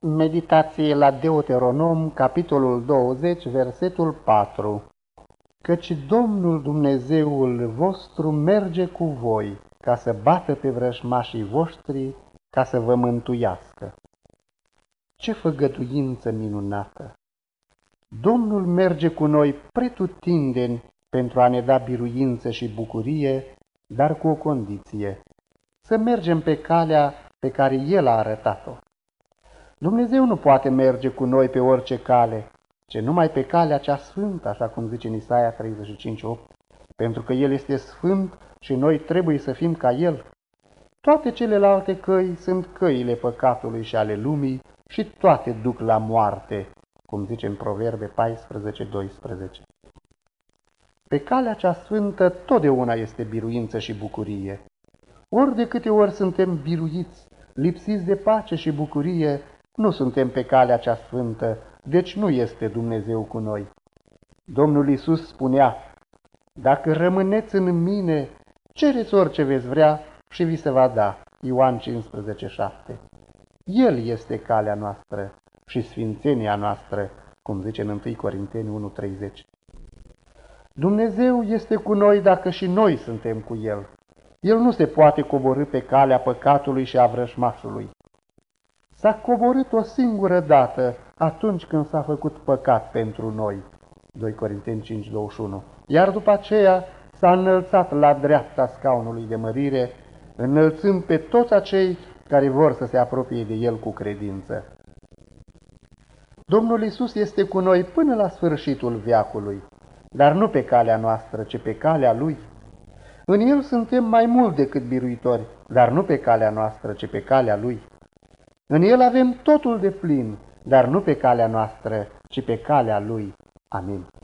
Meditație la Deuteronom, capitolul 20, versetul 4 Căci Domnul Dumnezeul vostru merge cu voi, ca să bată pe vrăjmașii voștri, ca să vă mântuiască. Ce făgăduință minunată! Domnul merge cu noi pretutindeni pentru a ne da biruință și bucurie, dar cu o condiție, să mergem pe calea pe care El a arătat-o. Dumnezeu nu poate merge cu noi pe orice cale, ce numai pe calea cea sfântă, așa cum zice în Isaia 35.8, pentru că El este sfânt și noi trebuie să fim ca El. Toate celelalte căi sunt căile păcatului și ale lumii și toate duc la moarte, cum zice în Proverbe 14.12. Pe calea cea sfântă totdeauna este biruință și bucurie. Ori de câte ori suntem biruiți, lipsiți de pace și bucurie, nu suntem pe calea cea sfântă, deci nu este Dumnezeu cu noi. Domnul Isus spunea, Dacă rămâneți în mine, cereți orice veți vrea și vi se va da. Ioan 15,7 El este calea noastră și sfințenia noastră, cum zice în 1 Corinteni 1,30. Dumnezeu este cu noi dacă și noi suntem cu El. El nu se poate coborâ pe calea păcatului și a vrășmașului. S-a coborât o singură dată atunci când s-a făcut păcat pentru noi. 2 Corinteni 5:21. Iar după aceea s-a înălțat la dreapta scaunului de mărire, înălțând pe toți acei care vor să se apropie de El cu credință. Domnul Isus este cu noi până la sfârșitul viacului, dar nu pe calea noastră, ci pe calea Lui. În El suntem mai mult decât biruitori, dar nu pe calea noastră, ci pe calea Lui. În el avem totul de plin, dar nu pe calea noastră, ci pe calea lui. Amin.